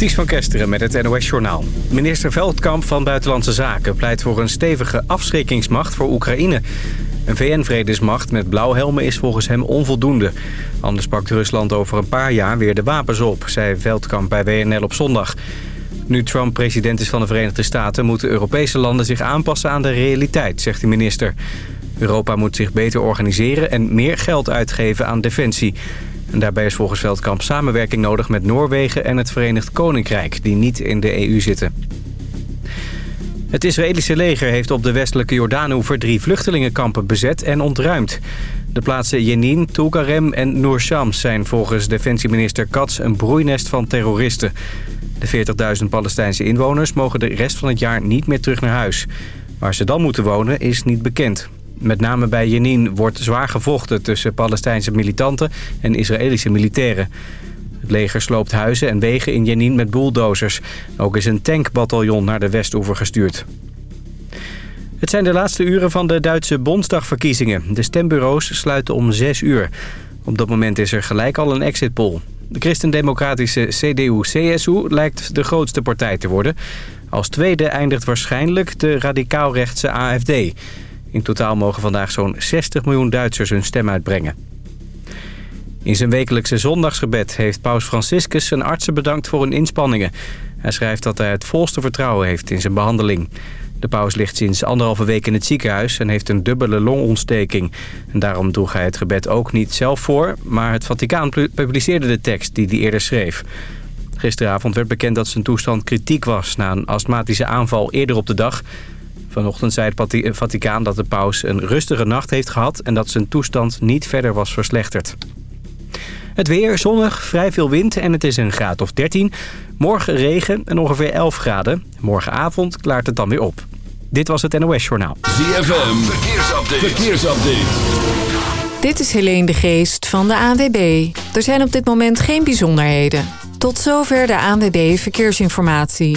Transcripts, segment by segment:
Ties van Kesteren met het NOS-journaal. Minister Veldkamp van Buitenlandse Zaken pleit voor een stevige afschrikkingsmacht voor Oekraïne. Een VN-vredesmacht met blauwhelmen is volgens hem onvoldoende. Anders pakt Rusland over een paar jaar weer de wapens op, zei Veldkamp bij WNL op zondag. Nu Trump president is van de Verenigde Staten... moeten Europese landen zich aanpassen aan de realiteit, zegt de minister. Europa moet zich beter organiseren en meer geld uitgeven aan defensie. En daarbij is volgens Veldkamp samenwerking nodig met Noorwegen en het Verenigd Koninkrijk... die niet in de EU zitten. Het Israëlische leger heeft op de westelijke Jordaanoever drie vluchtelingenkampen bezet en ontruimd. De plaatsen Jenin, Tulkarem en Noor zijn volgens defensieminister Katz een broeinest van terroristen. De 40.000 Palestijnse inwoners mogen de rest van het jaar niet meer terug naar huis. Waar ze dan moeten wonen is niet bekend. Met name bij Jenin wordt zwaar gevochten tussen Palestijnse militanten en Israëlische militairen. Het leger sloopt huizen en wegen in Jenin met bulldozers. Ook is een tankbataljon naar de Westoever gestuurd. Het zijn de laatste uren van de Duitse Bondsdagverkiezingen. De stembureaus sluiten om 6 uur. Op dat moment is er gelijk al een exit poll. De christendemocratische CDU-CSU lijkt de grootste partij te worden. Als tweede eindigt waarschijnlijk de radicaalrechtse AFD. In totaal mogen vandaag zo'n 60 miljoen Duitsers hun stem uitbrengen. In zijn wekelijkse zondagsgebed heeft paus Franciscus zijn artsen bedankt voor hun inspanningen. Hij schrijft dat hij het volste vertrouwen heeft in zijn behandeling. De paus ligt sinds anderhalve week in het ziekenhuis en heeft een dubbele longontsteking. En daarom droeg hij het gebed ook niet zelf voor, maar het Vaticaan publiceerde de tekst die hij eerder schreef. Gisteravond werd bekend dat zijn toestand kritiek was na een astmatische aanval eerder op de dag. Vanochtend zei het Vaticaan dat de paus een rustige nacht heeft gehad... en dat zijn toestand niet verder was verslechterd. Het weer zonnig, vrij veel wind en het is een graad of 13. Morgen regen en ongeveer 11 graden. Morgenavond klaart het dan weer op. Dit was het NOS Journaal. ZFM, verkeersupdate. verkeersupdate. Dit is Helene de Geest van de ANWB. Er zijn op dit moment geen bijzonderheden. Tot zover de ANWB Verkeersinformatie.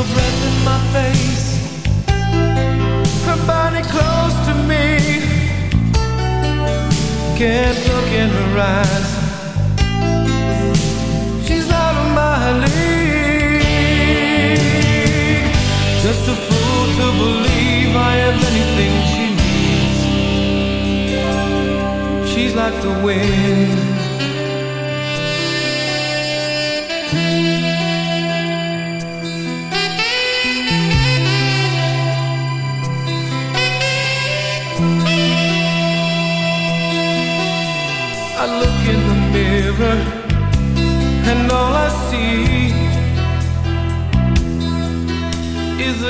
breath in my face. Her body close to me. Can't look in her eyes. She's of my league Just a fool to believe I have anything she needs. She's like the wind.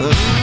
Oh.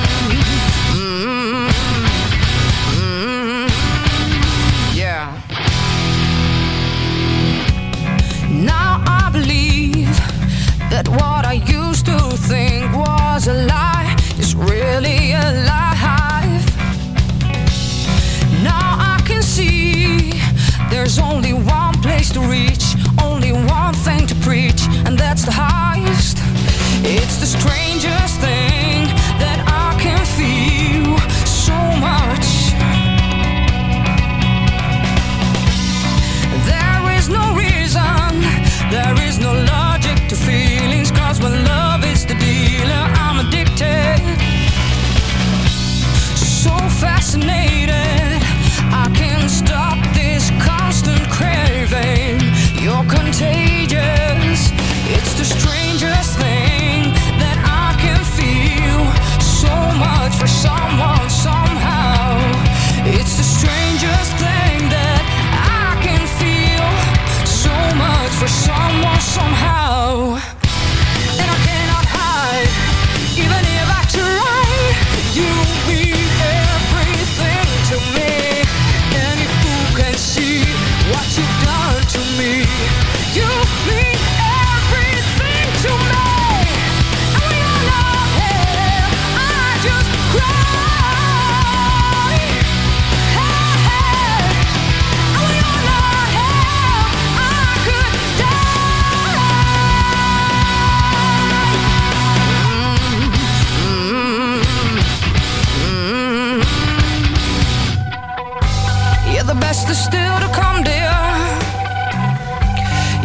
best er er er is still to come, dear.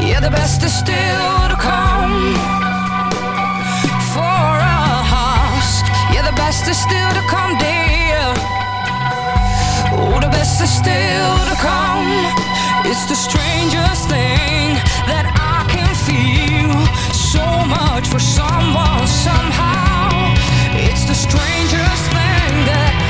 Yeah, the best is still to come for us. Yeah, the best is still to come, dear. Oh, the best is still to come. It's the strangest thing that I can feel. So much for someone, somehow. It's the strangest thing that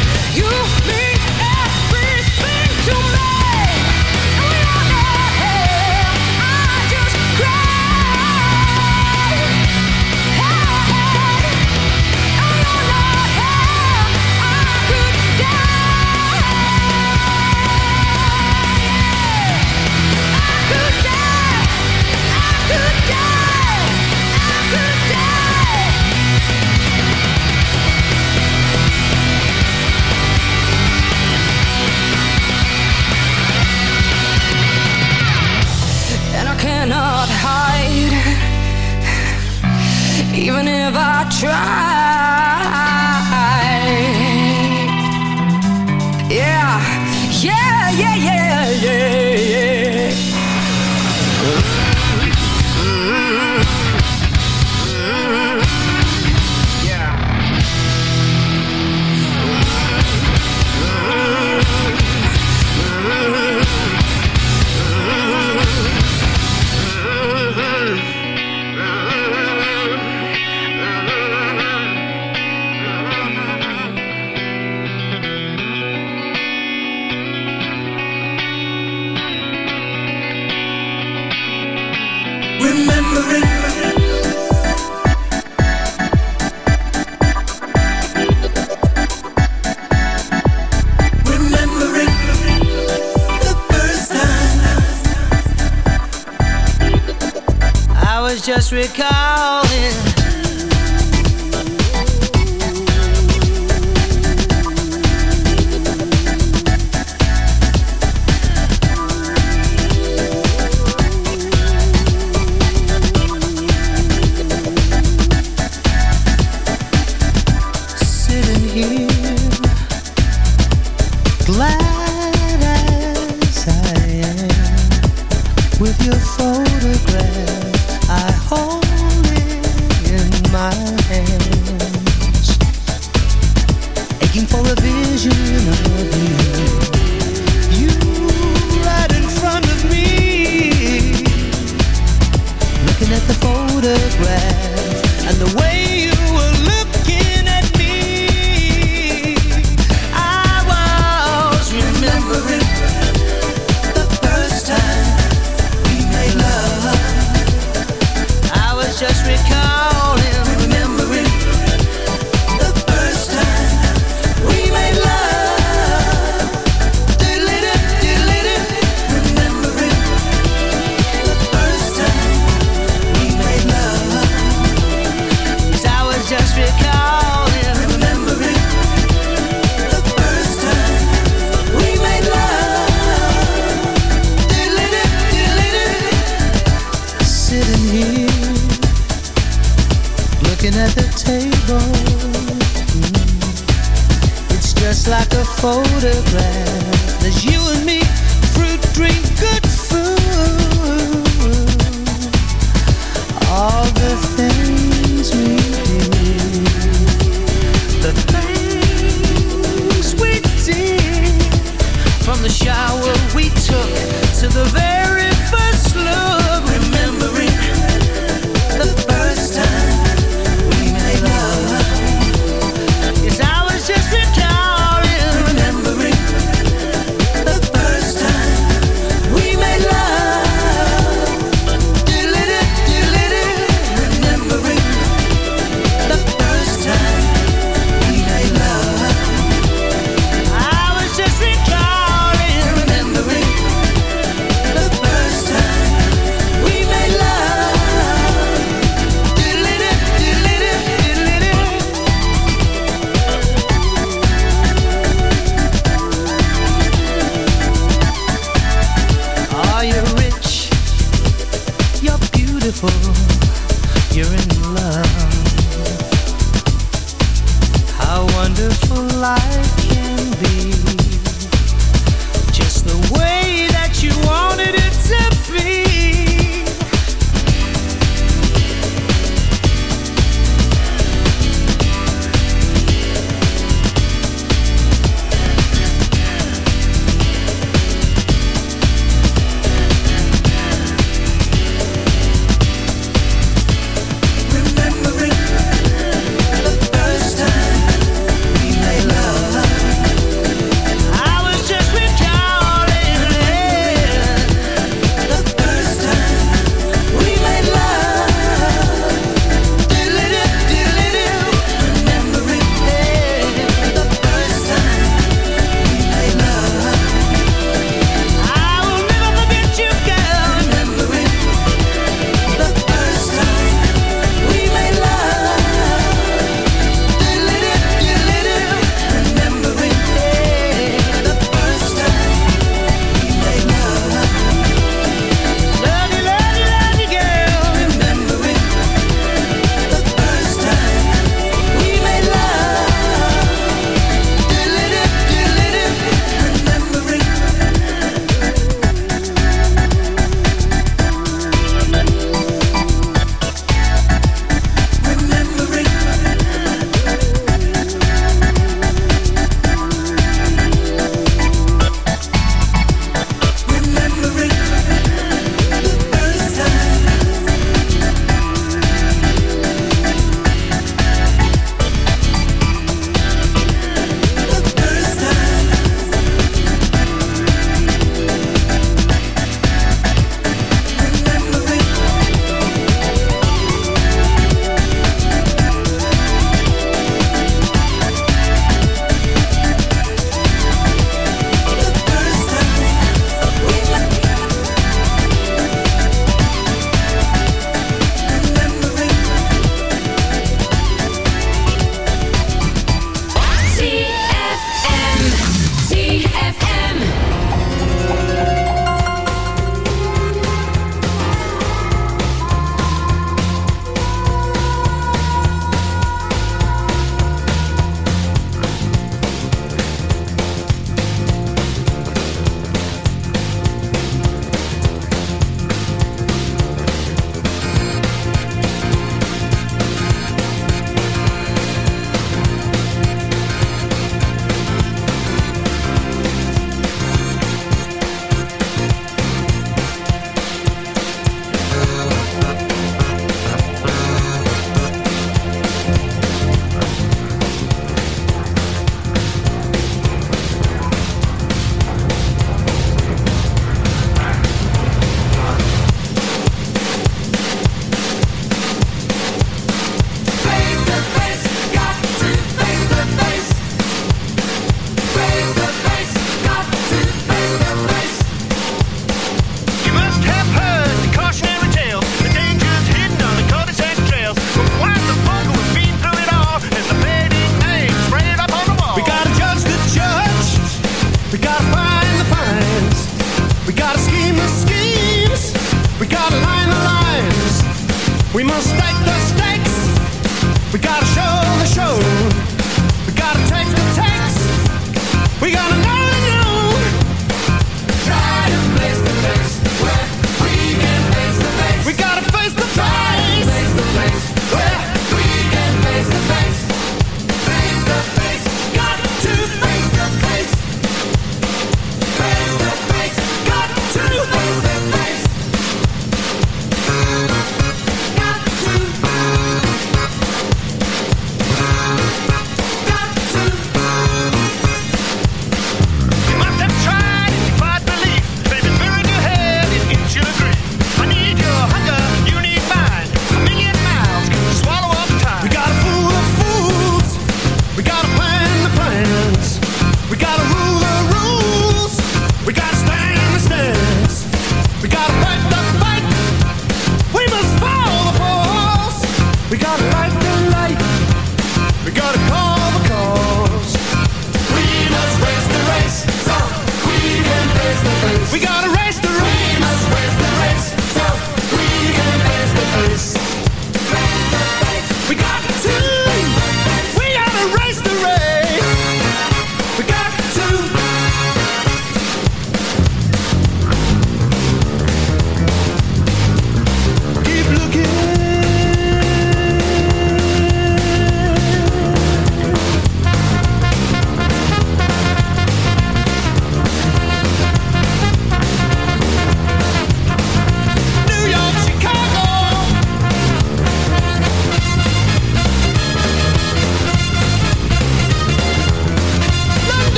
dejar. Photograph.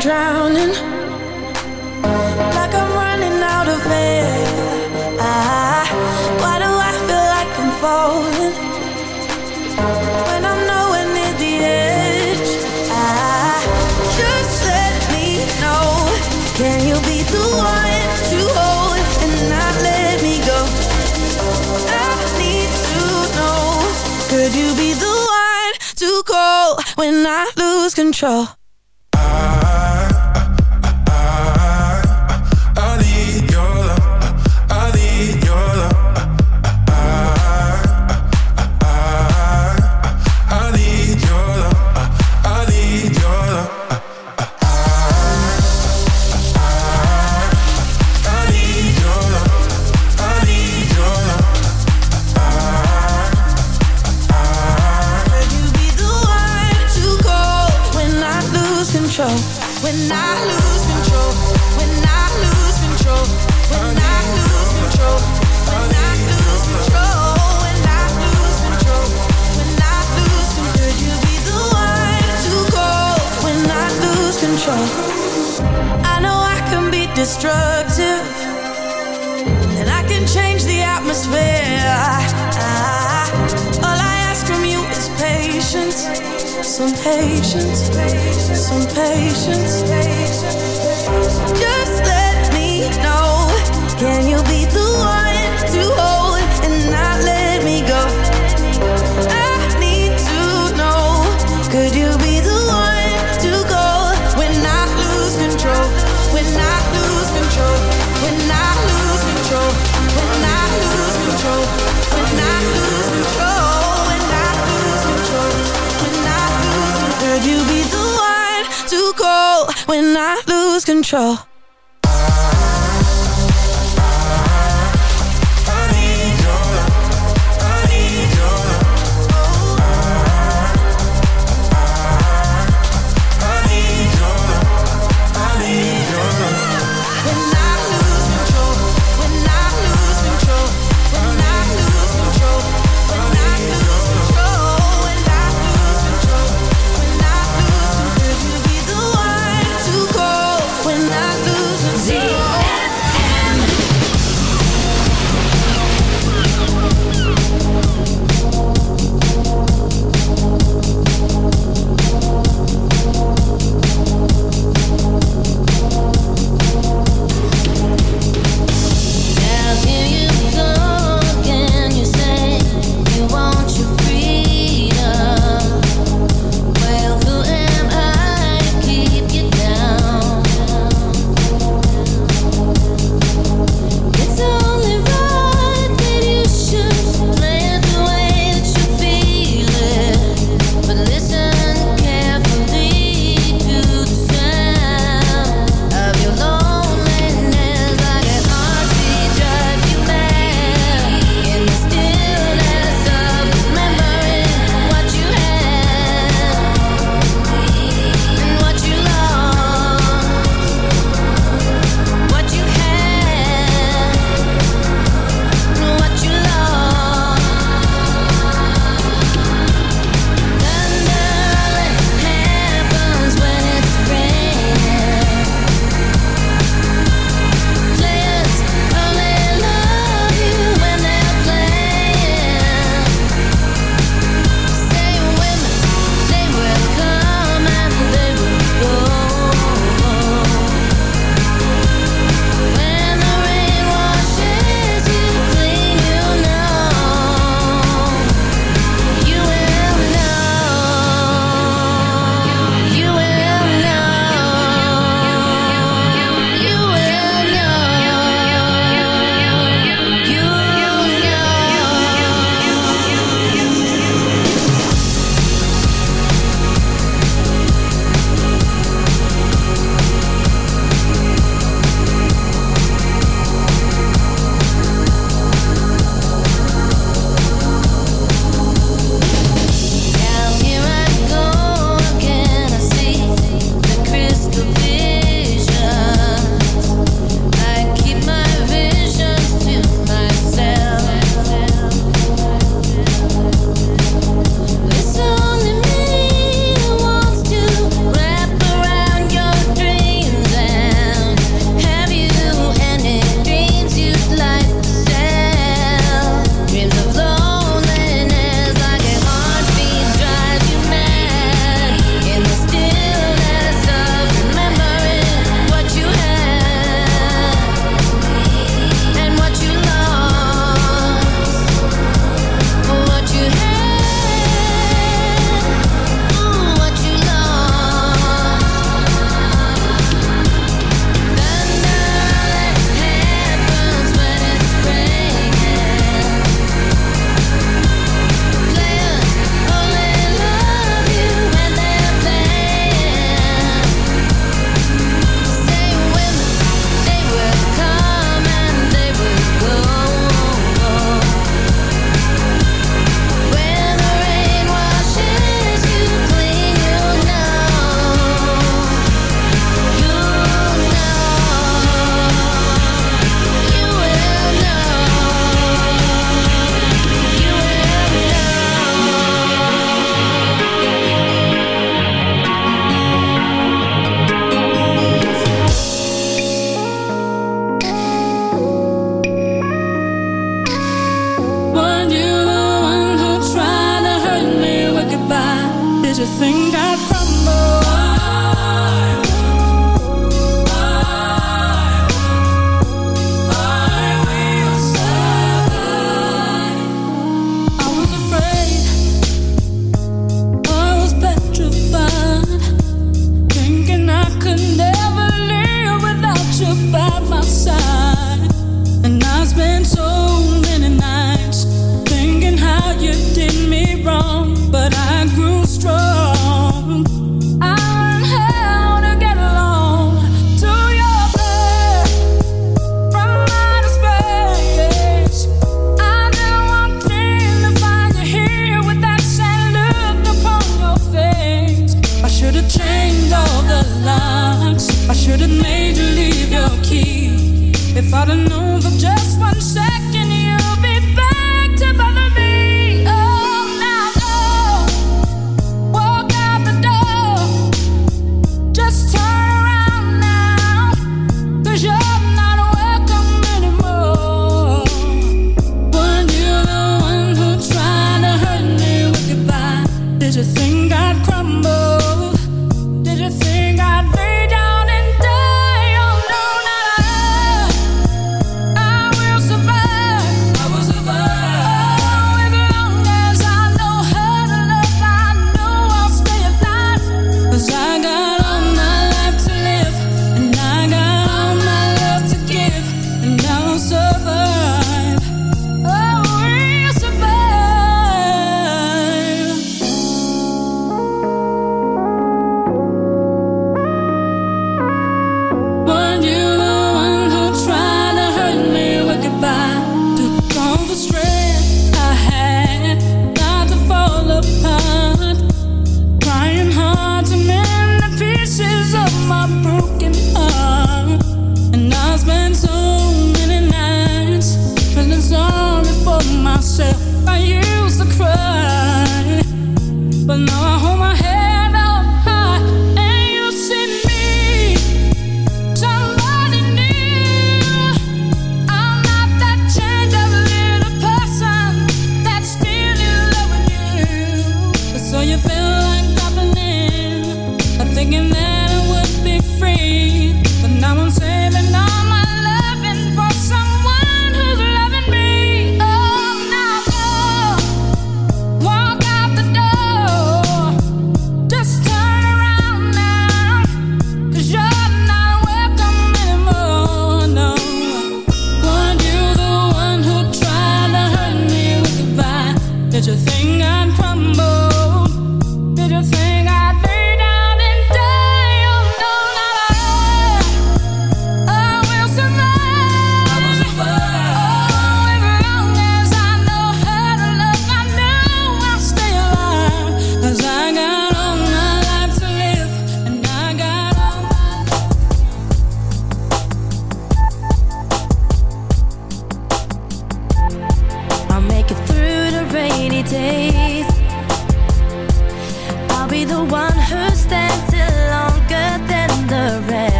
Drowning. Like I'm running out of air. Ah, why do I feel like I'm falling? When I'm nowhere near the edge. I, Just let me know. Can you be the one to hold And not let me go? I need to know. Could you be the one to call When I lose control? lose control.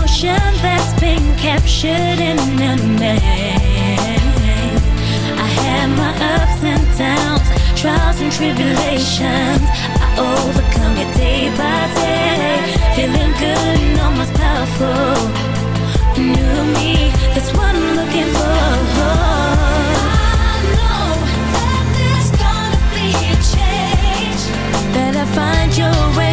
emotion that's been captured in a man. I had my ups and downs, trials and tribulations. I overcome it day by day. Feeling good and almost powerful. New me, that's what I'm looking for. I find your way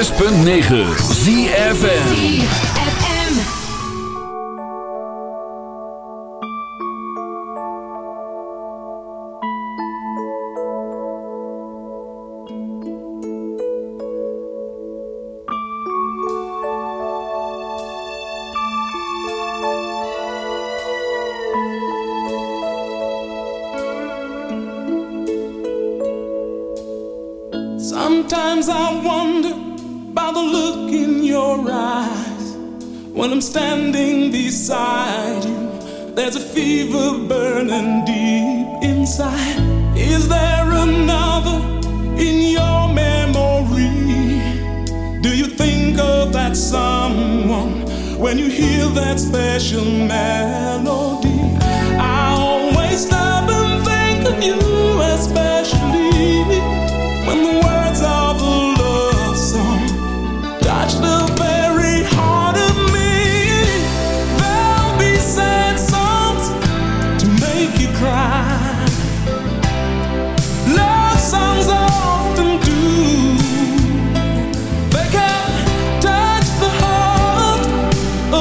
106.9 ZFN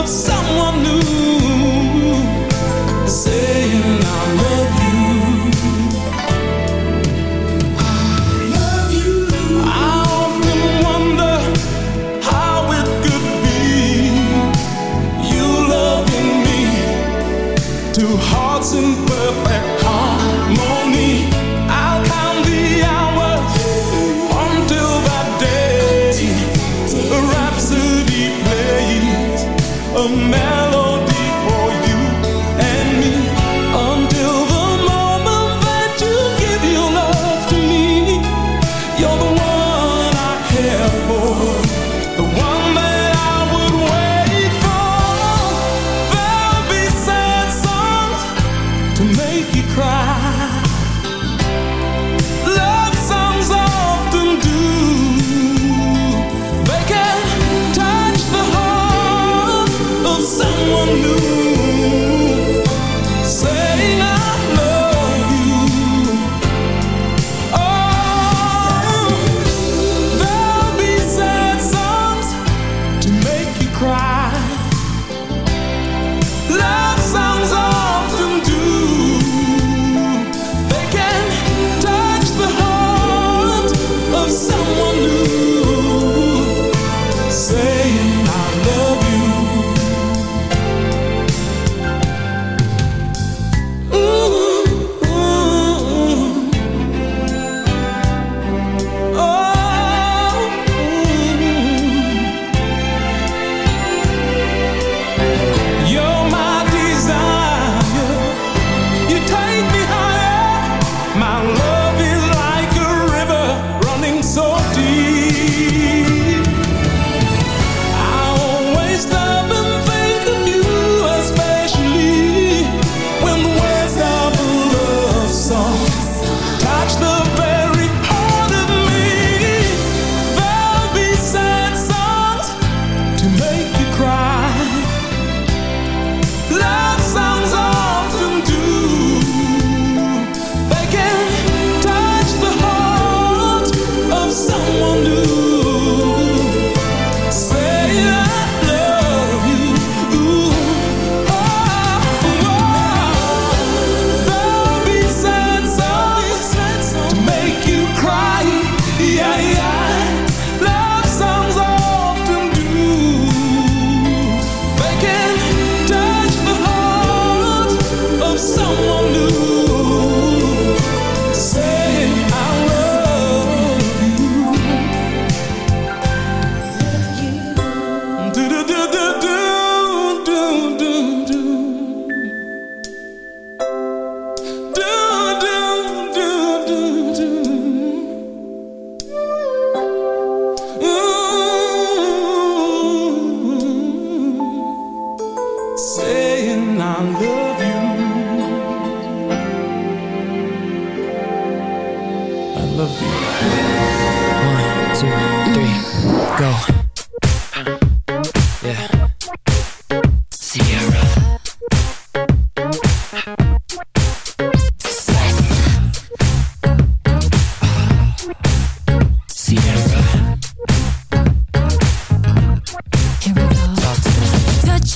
of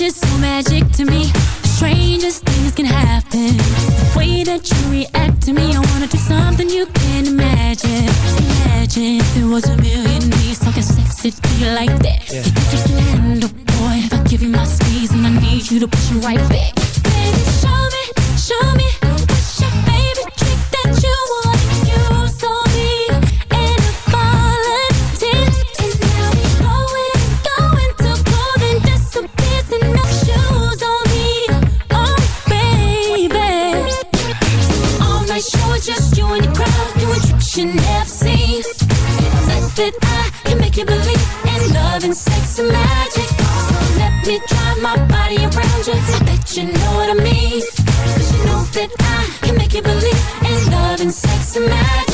is so magic to me. The strangest things can happen. The way that you react to me, I wanna do something you can't imagine. Imagine if there was a million me talking sexy to you like that. You think you can handle, boy? If I give you my squeeze and I need you to push it right back. Baby, show me, show me. Make you believe in love and sex and magic. So let me drive my body around you. I bet you know what I mean. Cause you know that I can make you believe in love and sex and magic.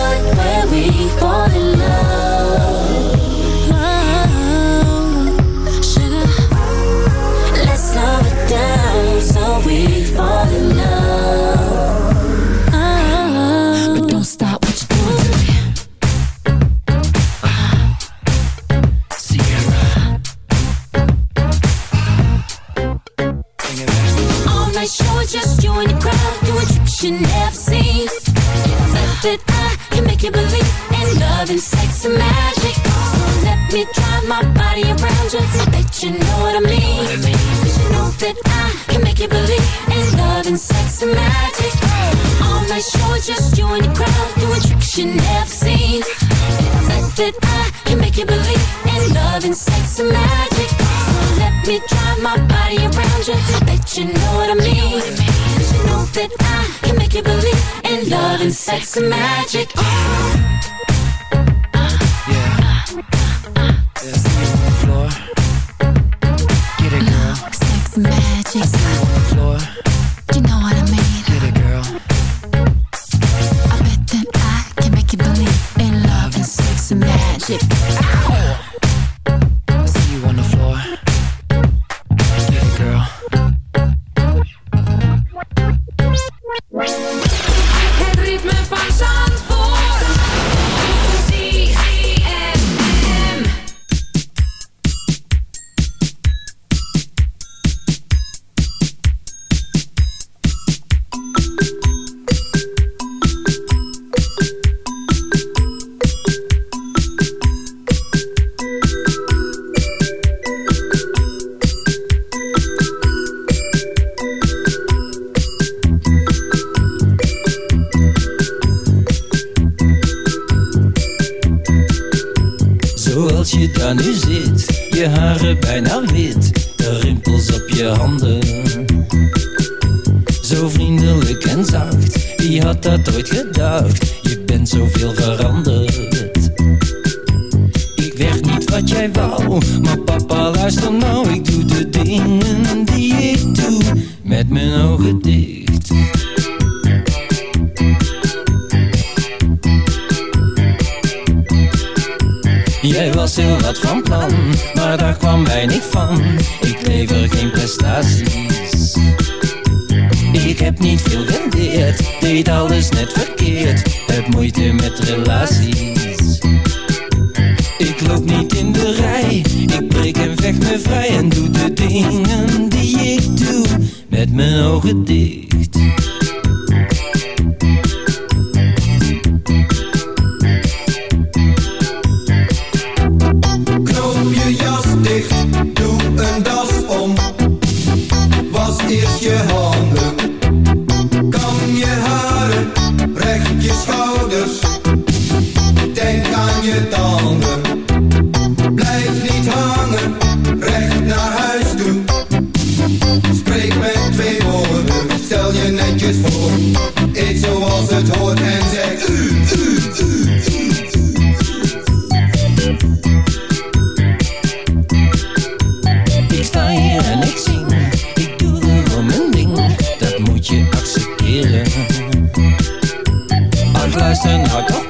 sex magic.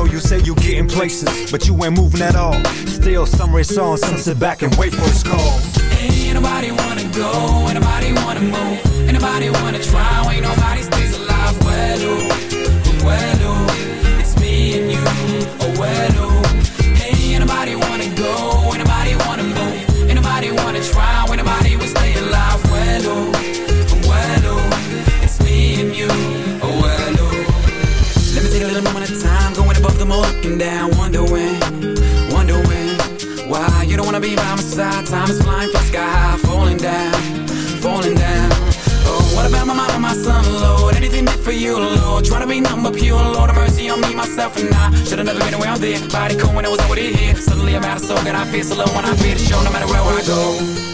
So you say you getting places, but you ain't moving at all. Still, some race on, some sit back and wait for his call. Ain't nobody wanna go, ain't nobody wanna move, ain't nobody wanna try, ain't nobody be by my side. Time is flying, fly sky high, falling down, falling down. Oh, what about my mom and my son, Lord? Anything did for you, Lord? Trying to be numb but pure, Lord, have mercy on me, myself, and I. Should've never been around there. Body cold when I was already here. Suddenly I'm out of soul, and I feel so low when I feel the show, no matter where I go.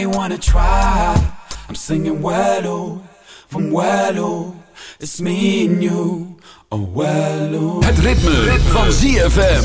Ain't nobody wanna try. I'm singing well, oh, from well, oh, It's me and you. Oh well, oh. Het ritme, ritme. van ZFM.